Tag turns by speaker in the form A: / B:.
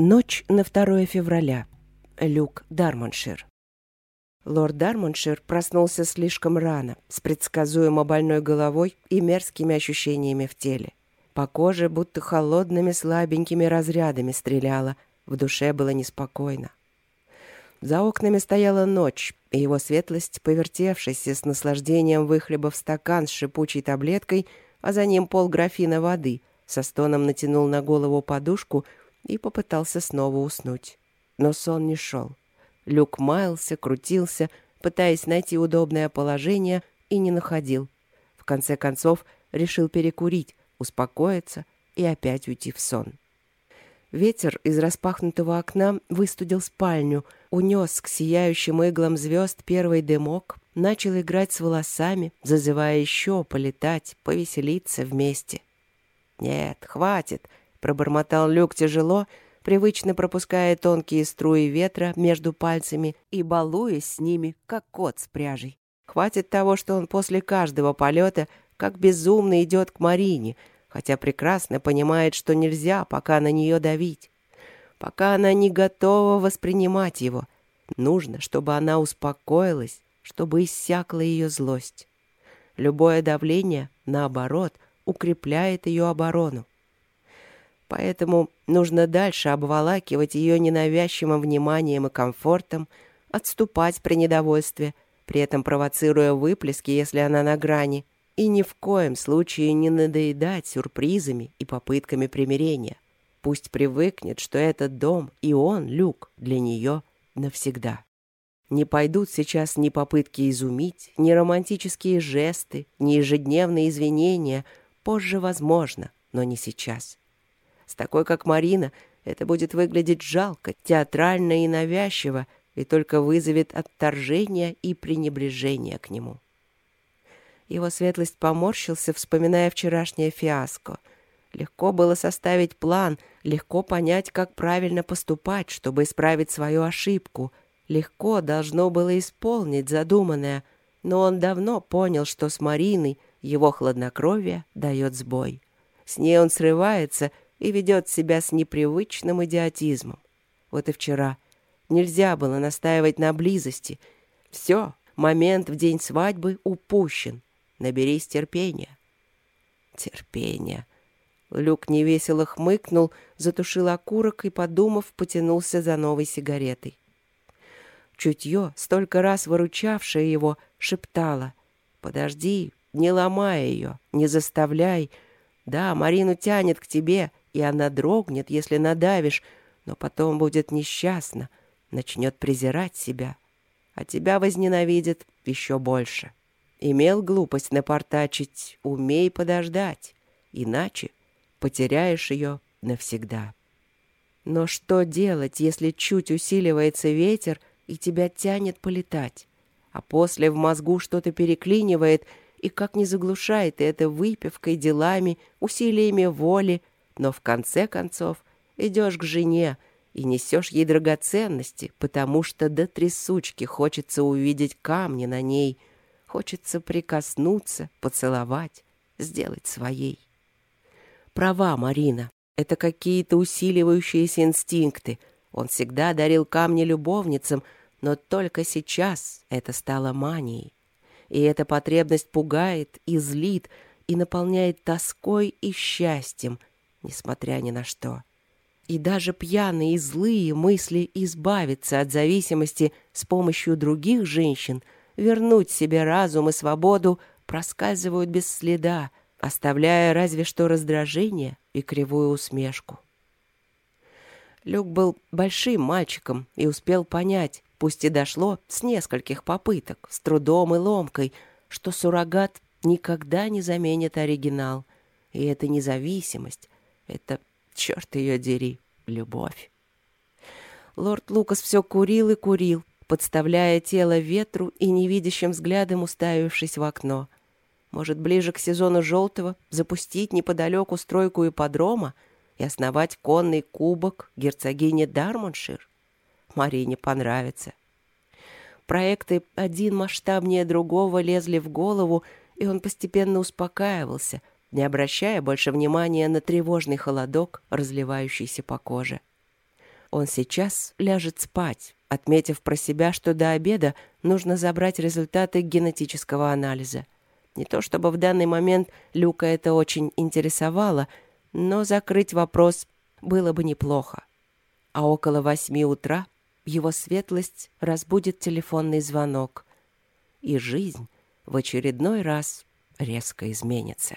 A: Ночь на 2 февраля. Люк Дармоншир. Лорд Дармоншир проснулся слишком рано, с предсказуемо больной головой и мерзкими ощущениями в теле. По коже будто холодными слабенькими разрядами стреляло, в душе было неспокойно. За окнами стояла ночь, и его светлость, повертевшись с наслаждением выхлебав стакан с шипучей таблеткой, а за ним пол графина воды, со стоном натянул на голову подушку — и попытался снова уснуть. Но сон не шел. Люк маялся, крутился, пытаясь найти удобное положение, и не находил. В конце концов решил перекурить, успокоиться и опять уйти в сон. Ветер из распахнутого окна выстудил спальню, унес к сияющим иглам звезд первый дымок, начал играть с волосами, зазывая еще полетать, повеселиться вместе. «Нет, хватит!» Пробормотал Люк тяжело, привычно пропуская тонкие струи ветра между пальцами и балуясь с ними, как кот с пряжей. Хватит того, что он после каждого полета как безумно идет к Марине, хотя прекрасно понимает, что нельзя пока на нее давить. Пока она не готова воспринимать его. Нужно, чтобы она успокоилась, чтобы иссякла ее злость. Любое давление, наоборот, укрепляет ее оборону. Поэтому нужно дальше обволакивать ее ненавязчивым вниманием и комфортом, отступать при недовольстве, при этом провоцируя выплески, если она на грани, и ни в коем случае не надоедать сюрпризами и попытками примирения. Пусть привыкнет, что этот дом и он, Люк, для нее навсегда. Не пойдут сейчас ни попытки изумить, ни романтические жесты, ни ежедневные извинения. Позже возможно, но не сейчас. С такой, как Марина, это будет выглядеть жалко, театрально и навязчиво, и только вызовет отторжение и пренебрежение к нему. Его светлость поморщился, вспоминая вчерашнее фиаско. Легко было составить план, легко понять, как правильно поступать, чтобы исправить свою ошибку. Легко должно было исполнить задуманное, но он давно понял, что с Мариной его хладнокровие дает сбой. С ней он срывается — и ведет себя с непривычным идиотизмом. Вот и вчера. Нельзя было настаивать на близости. Все, момент в день свадьбы упущен. Наберись терпения. Терпения. Люк невесело хмыкнул, затушил окурок и, подумав, потянулся за новой сигаретой. Чутье, столько раз выручавшее его, шептало. «Подожди, не ломай ее, не заставляй. Да, Марину тянет к тебе, и она дрогнет, если надавишь, но потом будет несчастна, начнет презирать себя, а тебя возненавидит еще больше. Имел глупость напортачить, умей подождать, иначе потеряешь ее навсегда. Но что делать, если чуть усиливается ветер и тебя тянет полетать, а после в мозгу что-то переклинивает и как не заглушает это выпивкой, делами, усилиями воли, но в конце концов идешь к жене и несешь ей драгоценности, потому что до трясучки хочется увидеть камни на ней, хочется прикоснуться, поцеловать, сделать своей. Права, Марина, это какие-то усиливающиеся инстинкты. Он всегда дарил камни любовницам, но только сейчас это стало манией. И эта потребность пугает и злит, и наполняет тоской и счастьем, несмотря ни на что. И даже пьяные и злые мысли избавиться от зависимости с помощью других женщин, вернуть себе разум и свободу, проскальзывают без следа, оставляя разве что раздражение и кривую усмешку. Люк был большим мальчиком и успел понять, пусть и дошло с нескольких попыток, с трудом и ломкой, что суррогат никогда не заменит оригинал. И эта независимость, это, черт ее дери, любовь. Лорд Лукас все курил и курил, подставляя тело ветру и невидящим взглядом уставившись в окно. Может, ближе к сезону желтого запустить неподалеку стройку ипподрома и основать конный кубок герцогини Дармоншир? Марине понравится. Проекты один масштабнее другого лезли в голову, и он постепенно успокаивался — не обращая больше внимания на тревожный холодок, разливающийся по коже. Он сейчас ляжет спать, отметив про себя, что до обеда нужно забрать результаты генетического анализа. Не то чтобы в данный момент Люка это очень интересовало, но закрыть вопрос было бы неплохо. А около восьми утра его светлость разбудит телефонный звонок, и жизнь в очередной раз резко изменится.